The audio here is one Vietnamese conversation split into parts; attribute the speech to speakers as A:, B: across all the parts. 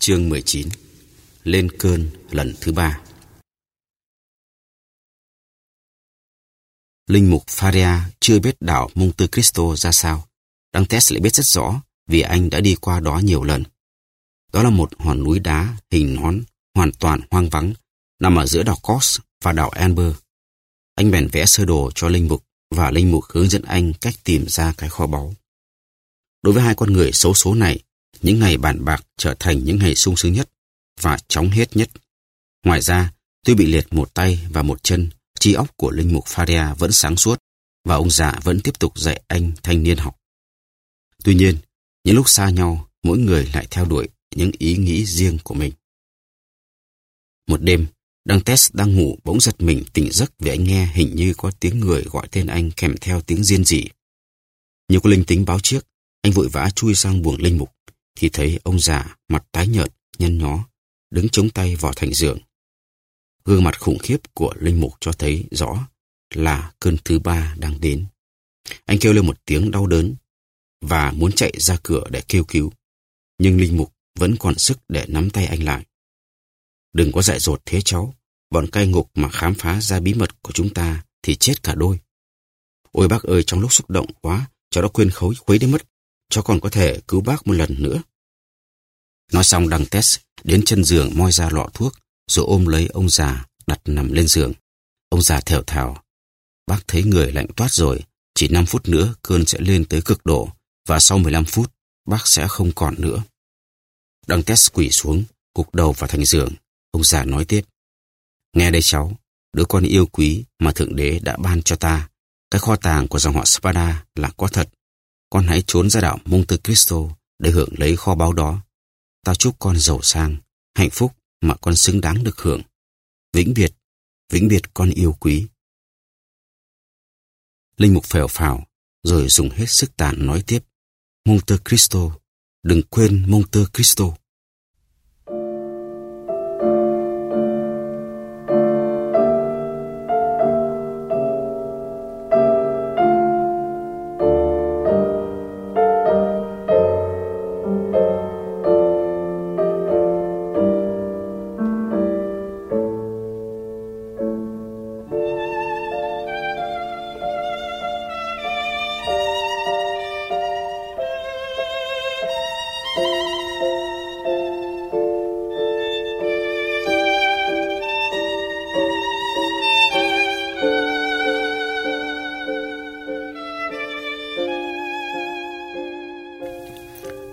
A: Chương 19 Lên cơn lần thứ ba Linh mục Faria chưa biết đảo Monte Cristo ra sao. Dantes lại biết rất rõ vì anh đã đi qua đó nhiều lần. Đó là một hòn núi đá hình nón hoàn toàn hoang vắng nằm ở giữa đảo Cos và đảo Amber. Anh bèn vẽ sơ đồ cho Linh mục và Linh mục hướng dẫn anh cách tìm ra cái kho báu. Đối với hai con người xấu số này, những ngày bàn bạc trở thành những ngày sung sướng nhất và chóng hết nhất. Ngoài ra, tuy bị liệt một tay và một chân, trí óc của linh mục Faria vẫn sáng suốt và ông già vẫn tiếp tục dạy anh thanh niên học. Tuy nhiên, những lúc xa nhau, mỗi người lại theo đuổi những ý nghĩ riêng của mình. Một đêm, Đăng test đang ngủ bỗng giật mình tỉnh giấc vì anh nghe hình như có tiếng người gọi tên anh kèm theo tiếng riêng rỉ. Như có linh tính báo trước, anh vội vã chui sang buồng linh mục, thì thấy ông già mặt tái nhợt, nhăn nhó, đứng chống tay vào thành giường. Gương mặt khủng khiếp của linh mục cho thấy rõ là cơn thứ ba đang đến. Anh kêu lên một tiếng đau đớn và muốn chạy ra cửa để kêu cứu. Nhưng linh mục vẫn còn sức để nắm tay anh lại. Đừng có dại dột thế cháu, bọn cai ngục mà khám phá ra bí mật của chúng ta thì chết cả đôi. Ôi bác ơi, trong lúc xúc động quá, cháu đã quên khối khuấy đến mất. Cháu còn có thể cứu bác một lần nữa. Nói xong đằng test đến chân giường moi ra lọ thuốc, rồi ôm lấy ông già đặt nằm lên giường. Ông già thều thào. Bác thấy người lạnh toát rồi, chỉ 5 phút nữa cơn sẽ lên tới cực độ, và sau 15 phút, bác sẽ không còn nữa. đằng test quỷ xuống, gục đầu vào thành giường. Ông già nói tiếp. Nghe đây cháu, đứa con yêu quý mà Thượng Đế đã ban cho ta. Cái kho tàng của dòng họ Spada là có thật. Con hãy trốn ra đảo Monte Cristo để hưởng lấy kho báu đó. Tao chúc con giàu sang, hạnh phúc mà con xứng đáng được hưởng. Vĩnh biệt, vĩnh biệt con yêu quý. Linh mục phèo phào, rồi dùng hết sức tàn nói tiếp. Monte Cristo, đừng quên Monte Cristo.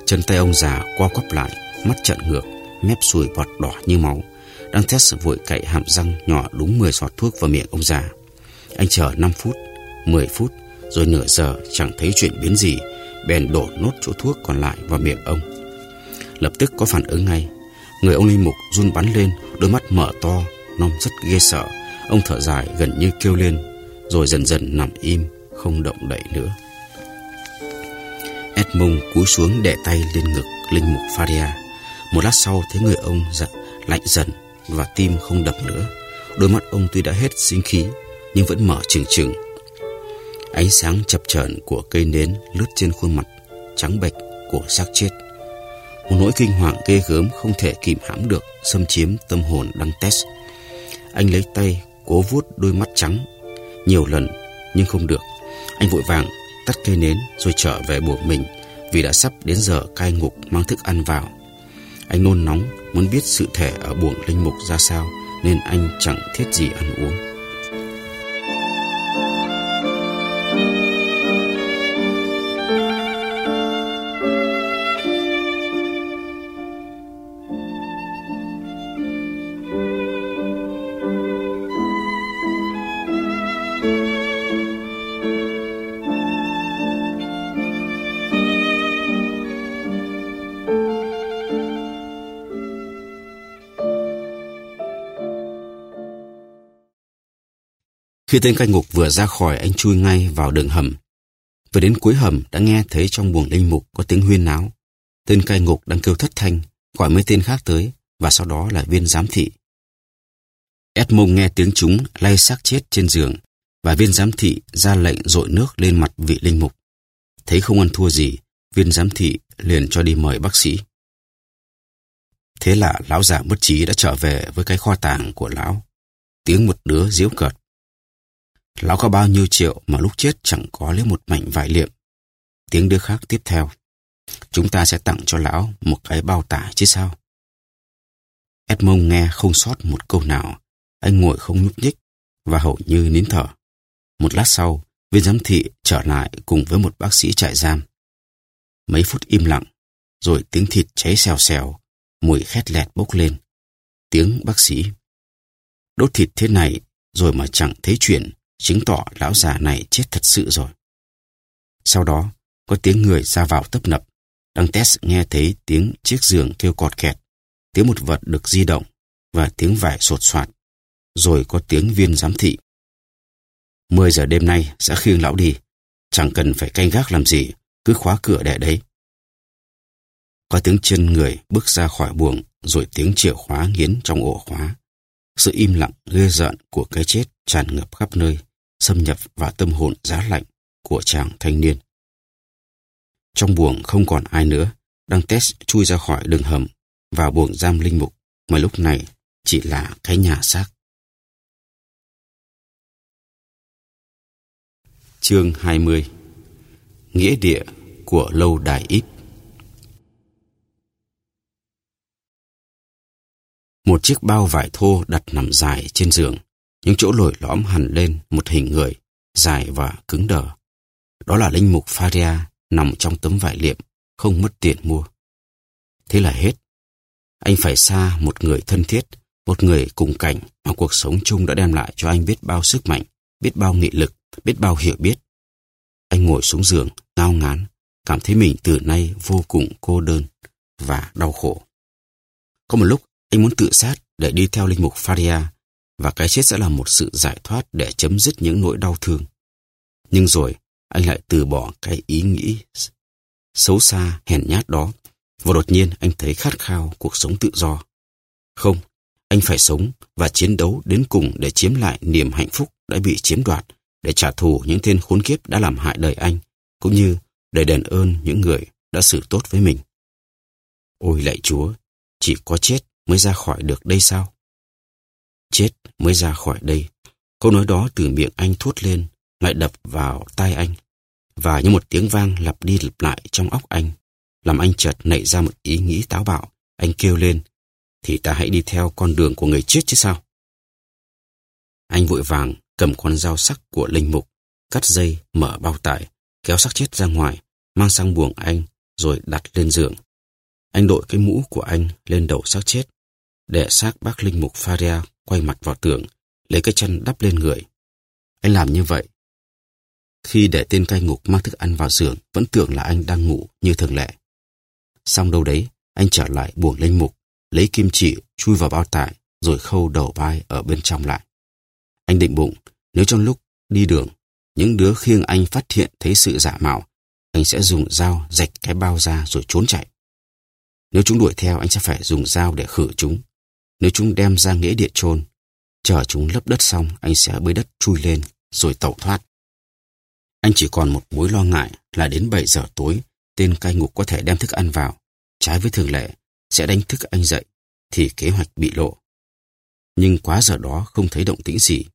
A: Chân tay ông già co quắp lại, mắt trợn ngược, mép sùi bọt đỏ như máu. Đang test vội cậy hàm răng nhỏ đúng 10 giọt thuốc vào miệng ông già. Anh chờ 5 phút, 10 phút, rồi nửa giờ chẳng thấy chuyện biến gì, bèn đổ nốt chỗ thuốc còn lại vào miệng ông. Lập tức có phản ứng ngay. Người ông Linh Mục run bắn lên, đôi mắt mở to, non rất ghê sợ. Ông thở dài gần như kêu lên, rồi dần dần nằm im, không động đậy nữa mông cúi xuống để tay lên ngực linh mục Faria. Một lát sau thấy người ông giận, lạnh dần và tim không đập nữa. Đôi mắt ông tuy đã hết sinh khí nhưng vẫn mở trừng trừng. Ánh sáng chập chờn của cây nến lướt trên khuôn mặt trắng bệch của xác chết. Một nỗi kinh hoàng ghê gớm không thể kìm hãm được xâm chiếm tâm hồn đăng test. Anh lấy tay cố vuốt đôi mắt trắng nhiều lần nhưng không được. Anh vội vàng tắt cây nến rồi trở về buồng mình vì đã sắp đến giờ cai ngục mang thức ăn vào. Anh nôn nóng, muốn biết sự thể ở buồng linh mục ra sao, nên anh chẳng thiết gì ăn uống. Khi tên cai ngục vừa ra khỏi anh chui ngay vào đường hầm. Vừa đến cuối hầm đã nghe thấy trong buồng linh mục có tiếng huyên náo. Tên cai ngục đang kêu thất thanh, gọi mấy tên khác tới và sau đó là viên giám thị. Edmond nghe tiếng chúng lay xác chết trên giường và viên giám thị ra lệnh dội nước lên mặt vị linh mục. Thấy không ăn thua gì, viên giám thị liền cho đi mời bác sĩ. Thế là lão già mất trí đã trở về với cái kho tàng của lão. Tiếng một đứa diễu cợt. Lão có bao nhiêu triệu mà lúc chết chẳng có lấy một mảnh vải liệm. Tiếng đứa khác tiếp theo. Chúng ta sẽ tặng cho lão một cái bao tải chứ sao? Edmond nghe không sót một câu nào. Anh ngồi không nhúc nhích và hầu như nín thở. Một lát sau, viên giám thị trở lại cùng với một bác sĩ trại giam. Mấy phút im lặng, rồi tiếng thịt cháy xèo xèo, mùi khét lẹt bốc lên. Tiếng bác sĩ. Đốt thịt thế này rồi mà chẳng thấy chuyện, chứng tỏ lão già này chết thật sự rồi. Sau đó, có tiếng người ra vào tấp nập. Đăng test nghe thấy tiếng chiếc giường kêu cọt kẹt, tiếng một vật được di động và tiếng vải sột soạt. Rồi có tiếng viên giám thị. Mười giờ đêm nay sẽ khiêng lão đi. Chẳng cần phải canh gác làm gì, cứ khóa cửa để đấy. Có tiếng chân người bước ra khỏi buồng, rồi tiếng chìa khóa nghiến trong ổ khóa. Sự im lặng ghê rợn của cái chết tràn ngập khắp nơi, xâm nhập vào tâm hồn giá lạnh của chàng thanh niên. Trong buồng không còn ai nữa, đang test chui ra khỏi đường hầm, vào buồng giam linh mục, mà lúc này chỉ là cái nhà xác. Chương 20 Nghĩa địa của lâu đài ít Một chiếc bao vải thô đặt nằm dài trên giường, những chỗ lồi lõm hẳn lên một hình người, dài và cứng đờ. Đó là linh mục Faria nằm trong tấm vải liệm, không mất tiền mua. Thế là hết. Anh phải xa một người thân thiết, một người cùng cảnh mà cuộc sống chung đã đem lại cho anh biết bao sức mạnh, biết bao nghị lực, biết bao hiểu biết. Anh ngồi xuống giường, ngao ngán, cảm thấy mình từ nay vô cùng cô đơn và đau khổ. Có một lúc anh muốn tự sát để đi theo linh mục Faria và cái chết sẽ là một sự giải thoát để chấm dứt những nỗi đau thương. Nhưng rồi, anh lại từ bỏ cái ý nghĩ xấu xa, hèn nhát đó. Và đột nhiên anh thấy khát khao cuộc sống tự do. Không, anh phải sống và chiến đấu đến cùng để chiếm lại niềm hạnh phúc đã bị chiếm đoạt, để trả thù những tên khốn kiếp đã làm hại đời anh, cũng như để đền ơn những người đã xử tốt với mình. Ôi lạy Chúa, chỉ có chết mới ra khỏi được đây sao? Chết mới ra khỏi đây. Câu nói đó từ miệng anh thốt lên, lại đập vào tai anh. Và như một tiếng vang lặp đi lặp lại trong óc anh, làm anh chợt nảy ra một ý nghĩ táo bạo. Anh kêu lên, thì ta hãy đi theo con đường của người chết chứ sao? Anh vội vàng cầm con dao sắc của linh mục, cắt dây, mở bao tải, kéo xác chết ra ngoài, mang sang buồng anh, rồi đặt lên giường. Anh đội cái mũ của anh lên đầu xác chết, để xác bác linh mục Faria quay mặt vào tường, lấy cái chân đắp lên người. Anh làm như vậy. Khi để tên cai ngục mang thức ăn vào giường, vẫn tưởng là anh đang ngủ như thường lệ. Xong đâu đấy, anh trở lại buồng linh mục, lấy kim chỉ chui vào bao tải, rồi khâu đầu vai ở bên trong lại. Anh định bụng, nếu trong lúc đi đường, những đứa khiêng anh phát hiện thấy sự giả mạo, anh sẽ dùng dao rạch cái bao ra rồi trốn chạy. Nếu chúng đuổi theo, anh sẽ phải dùng dao để khử chúng. Nếu chúng đem ra nghĩa địa chôn, chờ chúng lấp đất xong, anh sẽ bới đất chui lên, rồi tẩu thoát. Anh chỉ còn một mối lo ngại là đến 7 giờ tối, tên cai ngục có thể đem thức ăn vào, trái với thường lệ, sẽ đánh thức anh dậy, thì kế hoạch bị lộ. Nhưng quá giờ đó không thấy động tĩnh gì,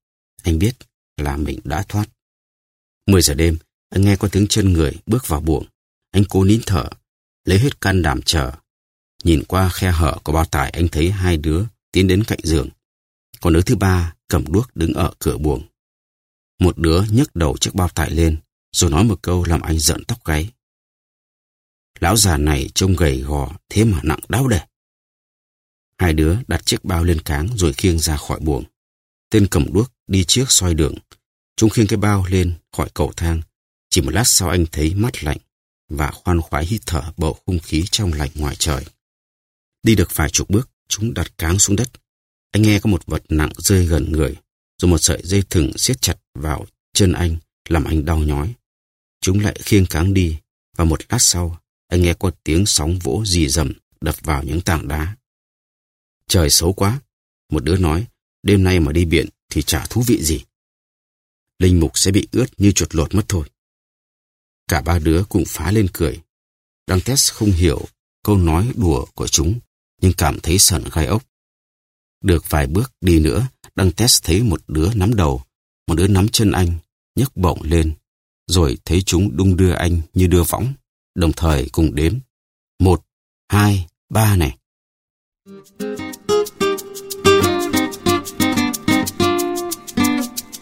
A: anh biết là mình đã thoát. 10 giờ đêm, anh nghe có tiếng chân người bước vào buồng. Anh cố nín thở, lấy hết can đảm chờ, Nhìn qua khe hở của bao tải anh thấy hai đứa tiến đến cạnh giường. Còn đứa thứ ba cầm đuốc đứng ở cửa buồng. Một đứa nhấc đầu chiếc bao tải lên, rồi nói một câu làm anh giận tóc gáy. Lão già này trông gầy gò, thế mà nặng đau đẻ. Hai đứa đặt chiếc bao lên cáng rồi khiêng ra khỏi buồng. Tên cầm đuốc đi trước soi đường. Chúng khiêng cái bao lên khỏi cầu thang. Chỉ một lát sau anh thấy mắt lạnh và khoan khoái hít thở bầu không khí trong lạnh ngoài trời. Đi được vài chục bước, chúng đặt cáng xuống đất. Anh nghe có một vật nặng rơi gần người, rồi một sợi dây thừng siết chặt vào chân anh, làm anh đau nhói. Chúng lại khiêng cáng đi, và một lát sau, anh nghe có tiếng sóng vỗ dì dầm đập vào những tảng đá. Trời xấu quá, một đứa nói, đêm nay mà đi biển thì chả thú vị gì. Linh mục sẽ bị ướt như chuột lột mất thôi. Cả ba đứa cùng phá lên cười. Đăng test không hiểu câu nói đùa của chúng nhưng cảm thấy sợn gai ốc. Được vài bước đi nữa, Đăng Test thấy một đứa nắm đầu, một đứa nắm chân anh, nhấc bổng lên, rồi thấy chúng đung đưa anh như đưa võng, đồng thời cùng đếm. Một, hai, ba này.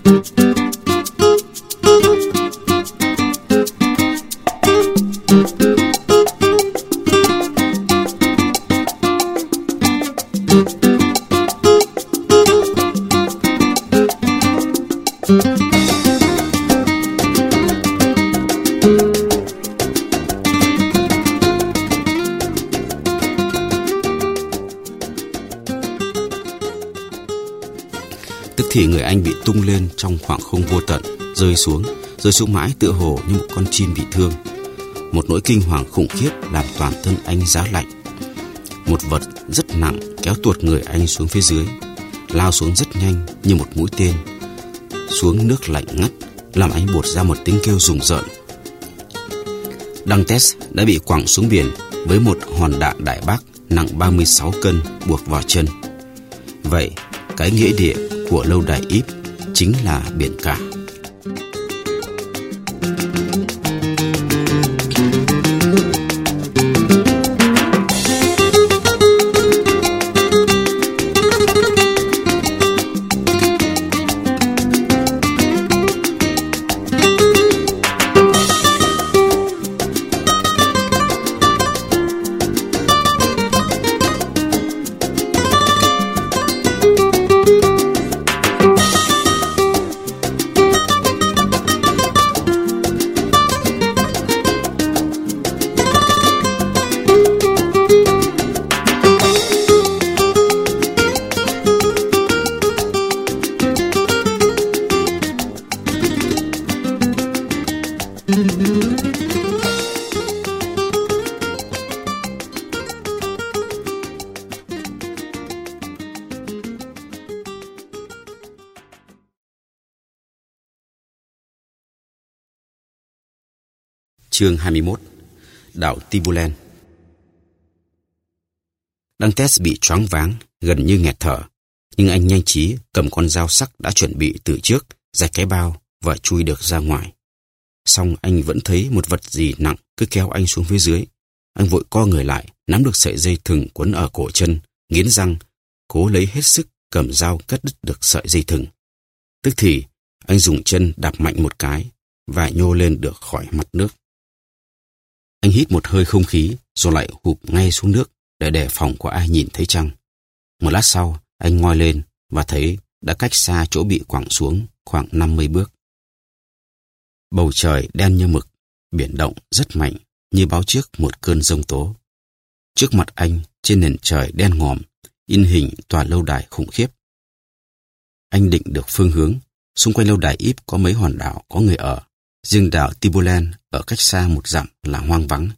A: Tức thì người anh bị tung lên trong khoảng không vô tận, rơi xuống, rơi xuống mãi tựa hồ như một con chim bị thương. Một nỗi kinh hoàng khủng khiếp làm toàn thân anh giá lạnh. Một vật rất nặng kéo tuột người anh xuống phía dưới, lao xuống rất nhanh như một mũi tên. Xuống nước lạnh ngắt, làm anh buột ra một tiếng kêu rùng rợn. Đăng Test đã bị quẳng xuống biển với một hòn đạn đại bác nặng 36 cân buộc vào chân. Vậy, cái nghĩa địa của lâu đài Íp chính là biển cả. Chương 21 Đảo Tibulen Dantes bị choáng váng, gần như nghẹt thở. Nhưng anh nhanh trí cầm con dao sắc đã chuẩn bị từ trước, rạch cái bao và chui được ra ngoài. Xong anh vẫn thấy một vật gì nặng cứ kéo anh xuống phía dưới. Anh vội co người lại, nắm được sợi dây thừng quấn ở cổ chân, nghiến răng, cố lấy hết sức cầm dao cắt đứt được sợi dây thừng. Tức thì, anh dùng chân đạp mạnh một cái và nhô lên được khỏi mặt nước. Anh hít một hơi không khí rồi lại hụp ngay xuống nước để đề phòng có ai nhìn thấy chăng. Một lát sau, anh ngoi lên và thấy đã cách xa chỗ bị quẳng xuống khoảng 50 bước. Bầu trời đen như mực, biển động rất mạnh như báo trước một cơn rông tố. Trước mặt anh, trên nền trời đen ngòm, in hình tòa lâu đài khủng khiếp. Anh định được phương hướng, xung quanh lâu đài Íp có mấy hòn đảo có người ở. Riêng đảo Tibulen ở cách xa một dặm là hoang vắng.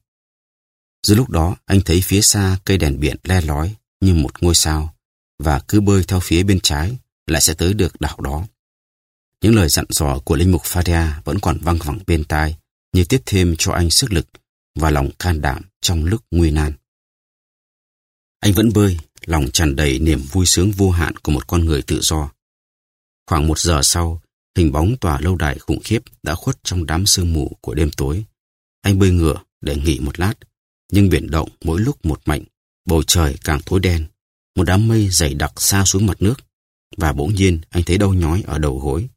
A: Giữa lúc đó, anh thấy phía xa cây đèn biển le lói như một ngôi sao, và cứ bơi theo phía bên trái lại sẽ tới được đảo đó. Những lời dặn dò của linh mục Faria vẫn còn văng vẳng bên tai, như tiếp thêm cho anh sức lực và lòng can đảm trong lúc nguy nan. Anh vẫn bơi, lòng tràn đầy niềm vui sướng vô hạn của một con người tự do. Khoảng một giờ sau, Hình bóng tòa lâu đài khủng khiếp đã khuất trong đám sương mù của đêm tối. Anh bơi ngửa để nghỉ một lát, nhưng biển động mỗi lúc một mạnh, bầu trời càng tối đen. Một đám mây dày đặc xa xuống mặt nước, và bỗng nhiên anh thấy đau nhói ở đầu gối.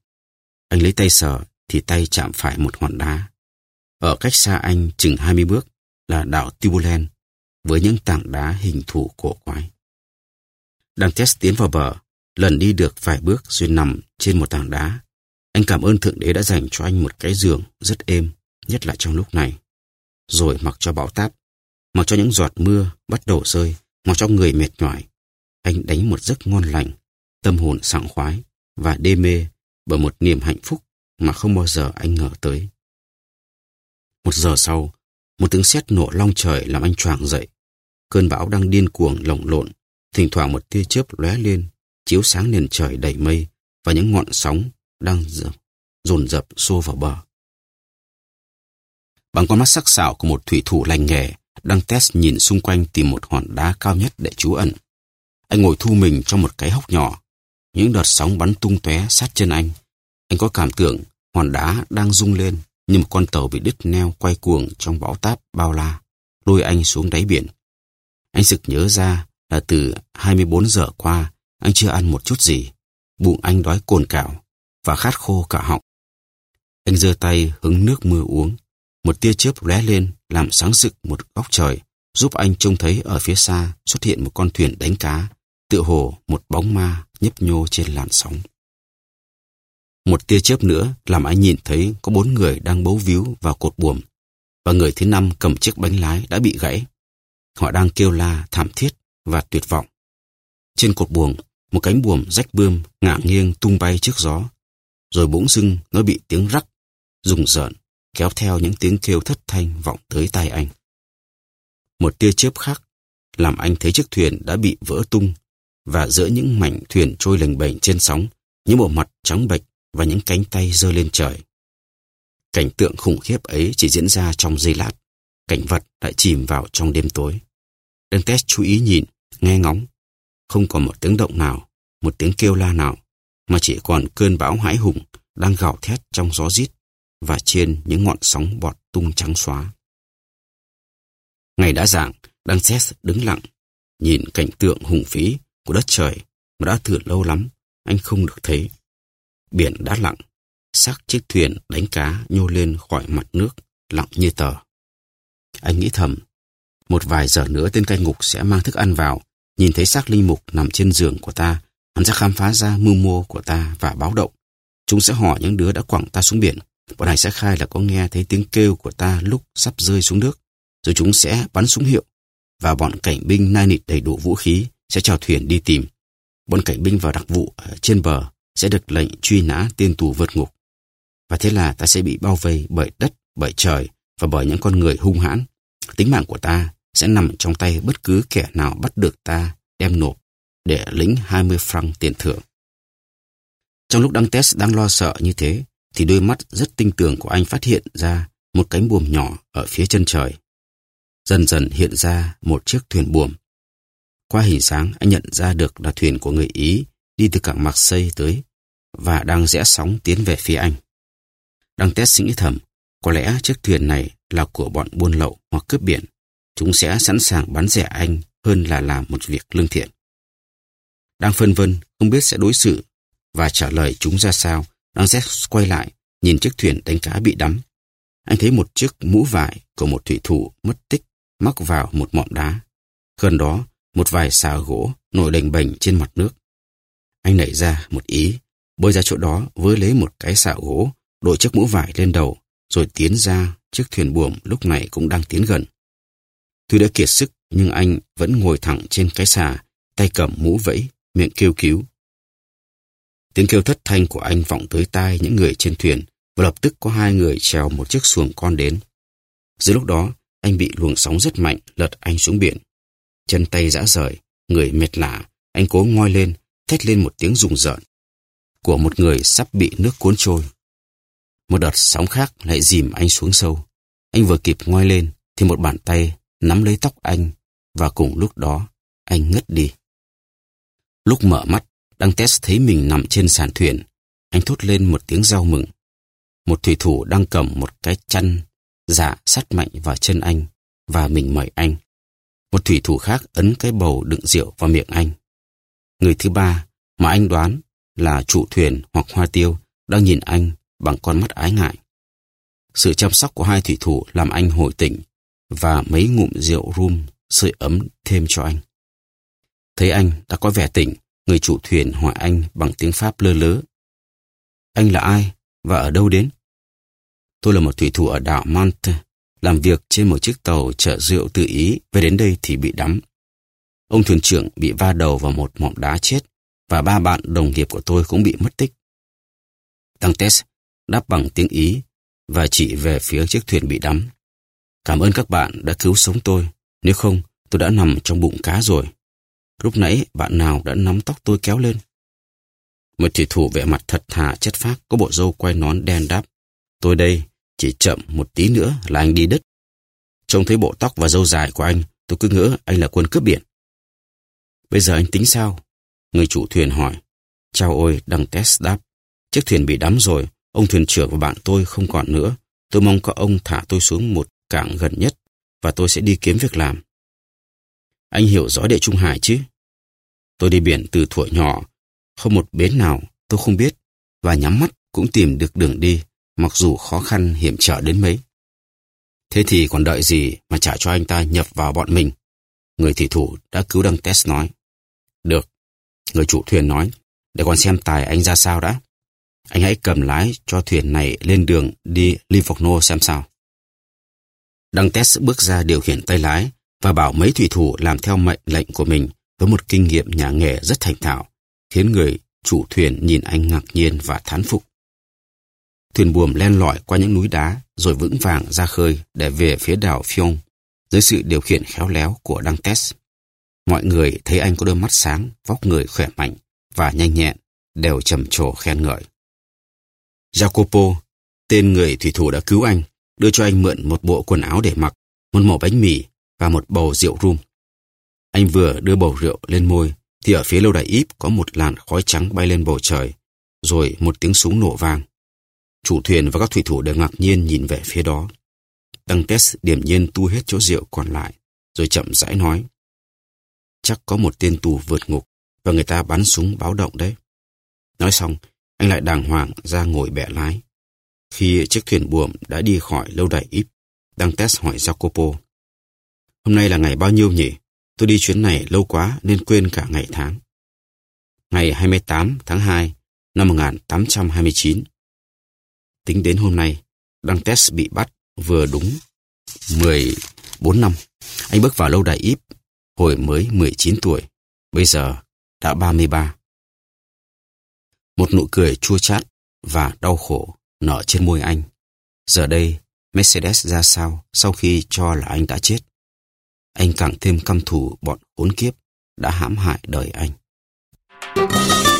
A: Anh lấy tay sờ thì tay chạm phải một hòn đá. Ở cách xa anh chừng 20 bước là đảo Tibulen với những tảng đá hình thù cổ quái. Đang test tiến vào bờ, lần đi được vài bước rồi nằm trên một tảng đá anh cảm ơn Thượng Đế đã dành cho anh một cái giường rất êm, nhất là trong lúc này. Rồi mặc cho bão táp, mặc cho những giọt mưa bắt đầu rơi, mặc cho người mệt nhoài. Anh đánh một giấc ngon lành, tâm hồn sảng khoái và đê mê bởi một niềm hạnh phúc mà không bao giờ anh ngờ tới. Một giờ sau, một tiếng sét nổ long trời làm anh choàng dậy. Cơn bão đang điên cuồng lồng lộn, thỉnh thoảng một tia chớp lóe lên, chiếu sáng nền trời đầy mây và những ngọn sóng đang dồn dập xô vào bờ. Bằng con mắt sắc sảo của một thủy thủ lành nghề, Đăng test nhìn xung quanh tìm một hòn đá cao nhất để trú ẩn. Anh ngồi thu mình trong một cái hốc nhỏ. Những đợt sóng bắn tung tóe sát chân anh. Anh có cảm tưởng hòn đá đang rung lên như một con tàu bị đứt neo quay cuồng trong bão táp bao la, lôi anh xuống đáy biển. Anh sực nhớ ra là từ 24 giờ qua anh chưa ăn một chút gì. Bụng anh đói cồn cào và khát khô cả họng. Anh giơ tay hứng nước mưa uống. Một tia chớp lóe lên làm sáng rực một góc trời, giúp anh trông thấy ở phía xa xuất hiện một con thuyền đánh cá, tựa hồ một bóng ma nhấp nhô trên làn sóng. Một tia chớp nữa làm anh nhìn thấy có bốn người đang bấu víu vào cột buồm, và người thứ năm cầm chiếc bánh lái đã bị gãy. Họ đang kêu la thảm thiết và tuyệt vọng. Trên cột buồm, một cánh buồm rách bươm ngả nghiêng tung bay trước gió, rồi bỗng dưng nó bị tiếng rắc, rùng rợn, kéo theo những tiếng kêu thất thanh vọng tới tai anh. Một tia chớp khác làm anh thấy chiếc thuyền đã bị vỡ tung và giữa những mảnh thuyền trôi lềnh bềnh trên sóng, những bộ mặt trắng bệch và những cánh tay giơ lên trời. Cảnh tượng khủng khiếp ấy chỉ diễn ra trong giây lát, cảnh vật lại chìm vào trong đêm tối. dantes test chú ý nhìn, nghe ngóng. Không còn một tiếng động nào, một tiếng kêu la nào, mà chỉ còn cơn bão hãi hùng đang gào thét trong gió rít và trên những ngọn sóng bọt tung trắng xóa. Ngày đã dạng, Đăng Seth đứng lặng, nhìn cảnh tượng hùng phí của đất trời mà đã từ lâu lắm anh không được thấy. Biển đã lặng, xác chiếc thuyền đánh cá nhô lên khỏi mặt nước, lặng như tờ. Anh nghĩ thầm, một vài giờ nữa tên cai ngục sẽ mang thức ăn vào, nhìn thấy xác linh mục nằm trên giường của ta, hắn sẽ khám phá ra mưu mô của ta và báo động. Chúng sẽ hỏi những đứa đã quẳng ta xuống biển. Bọn này sẽ khai là có nghe thấy tiếng kêu của ta lúc sắp rơi xuống nước. Rồi chúng sẽ bắn súng hiệu. Và bọn cảnh binh nai nịt đầy đủ vũ khí sẽ chào thuyền đi tìm. Bọn cảnh binh vào đặc vụ ở trên bờ sẽ được lệnh truy nã tên tù vượt ngục. Và thế là ta sẽ bị bao vây bởi đất, bởi trời và bởi những con người hung hãn. Tính mạng của ta sẽ nằm trong tay bất cứ kẻ nào bắt được ta đem nộp để lĩnh 20 franc tiền thưởng. Trong lúc đăng test đang lo sợ như thế, thì đôi mắt rất tinh tường của anh phát hiện ra một cánh buồm nhỏ ở phía chân trời. Dần dần hiện ra một chiếc thuyền buồm. Qua hình sáng, anh nhận ra được là thuyền của người Ý đi từ cảng Marseille tới và đang rẽ sóng tiến về phía anh. Đăng test nghĩ thầm, có lẽ chiếc thuyền này là của bọn buôn lậu hoặc cướp biển. Chúng sẽ sẵn sàng bắn rẻ anh hơn là làm một việc lương thiện. Đang phân vân, không biết sẽ đối xử và trả lời chúng ra sao, đang xét quay lại, nhìn chiếc thuyền đánh cá bị đắm. Anh thấy một chiếc mũ vải của một thủy thủ mất tích mắc vào một mỏm đá. Gần đó, một vài xà gỗ nổi đềnh bềnh trên mặt nước. Anh nảy ra một ý, bơi ra chỗ đó với lấy một cái xà gỗ, đội chiếc mũ vải lên đầu, rồi tiến ra chiếc thuyền buồm lúc này cũng đang tiến gần. Tuy đã kiệt sức, nhưng anh vẫn ngồi thẳng trên cái xà, tay cầm mũ vẫy, miệng kêu cứu. Tiếng kêu thất thanh của anh vọng tới tai những người trên thuyền và lập tức có hai người trèo một chiếc xuồng con đến. Giữa lúc đó, anh bị luồng sóng rất mạnh lật anh xuống biển. Chân tay rã rời, người mệt lạ, anh cố ngoi lên, thét lên một tiếng rùng rợn. Của một người sắp bị nước cuốn trôi. Một đợt sóng khác lại dìm anh xuống sâu. Anh vừa kịp ngoi lên thì một bàn tay nắm lấy tóc anh và cùng lúc đó anh ngất đi. Lúc mở mắt, Đăng Test thấy mình nằm trên sàn thuyền. Anh thốt lên một tiếng rau mừng. Một thủy thủ đang cầm một cái chăn dạ sắt mạnh vào chân anh và mình mời anh. Một thủy thủ khác ấn cái bầu đựng rượu vào miệng anh. Người thứ ba mà anh đoán là chủ thuyền hoặc hoa tiêu đang nhìn anh bằng con mắt ái ngại. Sự chăm sóc của hai thủy thủ làm anh hồi tỉnh và mấy ngụm rượu rum sưởi ấm thêm cho anh. Thấy anh đã có vẻ tỉnh, người chủ thuyền hỏi anh bằng tiếng Pháp lơ lớ. Anh là ai và ở đâu đến? Tôi là một thủy thủ ở đảo Mante, làm việc trên một chiếc tàu chở rượu tự ý, về đến đây thì bị đắm. Ông thuyền trưởng bị va đầu vào một mỏm đá chết và ba bạn đồng nghiệp của tôi cũng bị mất tích. Tăng Tess đáp bằng tiếng Ý và chỉ về phía chiếc thuyền bị đắm. Cảm ơn các bạn đã cứu sống tôi, nếu không tôi đã nằm trong bụng cá rồi. Lúc nãy bạn nào đã nắm tóc tôi kéo lên? Một thủy thủ vẻ mặt thật thà chất phác có bộ râu quay nón đen đáp. Tôi đây, chỉ chậm một tí nữa là anh đi đứt. Trông thấy bộ tóc và râu dài của anh, tôi cứ ngỡ anh là quân cướp biển. Bây giờ anh tính sao? Người chủ thuyền hỏi. Chào ôi, đăng test đáp. Chiếc thuyền bị đắm rồi, ông thuyền trưởng và bạn tôi không còn nữa. Tôi mong có ông thả tôi xuống một cảng gần nhất và tôi sẽ đi kiếm việc làm. Anh hiểu rõ địa Trung Hải chứ? Tôi đi biển từ thuở nhỏ, không một bến nào tôi không biết và nhắm mắt cũng tìm được đường đi, mặc dù khó khăn hiểm trở đến mấy. Thế thì còn đợi gì mà trả cho anh ta nhập vào bọn mình? Người thủy thủ đã cứu đăng test nói. Được, người chủ thuyền nói, để còn xem tài anh ra sao đã. Anh hãy cầm lái cho thuyền này lên đường đi Livorno xem sao. Đăng test bước ra điều khiển tay lái và bảo mấy thủy thủ làm theo mệnh lệnh của mình với một kinh nghiệm nhà nghề rất thành thạo, khiến người chủ thuyền nhìn anh ngạc nhiên và thán phục. Thuyền buồm len lỏi qua những núi đá rồi vững vàng ra khơi để về phía đảo Fion dưới sự điều khiển khéo léo của Đăng Mọi người thấy anh có đôi mắt sáng, vóc người khỏe mạnh và nhanh nhẹn, đều trầm trồ khen ngợi. Jacopo, tên người thủy thủ đã cứu anh, đưa cho anh mượn một bộ quần áo để mặc, một mẩu bánh mì và một bầu rượu rum. Anh vừa đưa bầu rượu lên môi, thì ở phía lâu đài íp có một làn khói trắng bay lên bầu trời, rồi một tiếng súng nổ vang. Chủ thuyền và các thủy thủ đều ngạc nhiên nhìn về phía đó. Tăng Tess điểm nhiên tu hết chỗ rượu còn lại, rồi chậm rãi nói. Chắc có một tên tù vượt ngục, và người ta bắn súng báo động đấy. Nói xong, anh lại đàng hoàng ra ngồi bẻ lái. Khi chiếc thuyền buồm đã đi khỏi lâu đài íp, Đăng Tess hỏi Jacopo. Hôm nay là ngày bao nhiêu nhỉ? Tôi đi chuyến này lâu quá nên quên cả ngày tháng. Ngày 28 tháng 2 năm 1829. Tính đến hôm nay, Đăng test bị bắt vừa đúng 14 năm. Anh bước vào lâu đài íp hồi mới 19 tuổi. Bây giờ đã 33. Một nụ cười chua chát và đau khổ nở trên môi anh. Giờ đây, Mercedes ra sao sau khi cho là anh đã chết? Anh càng thêm căm thù bọn khốn kiếp đã hãm hại đời anh.
B: Thank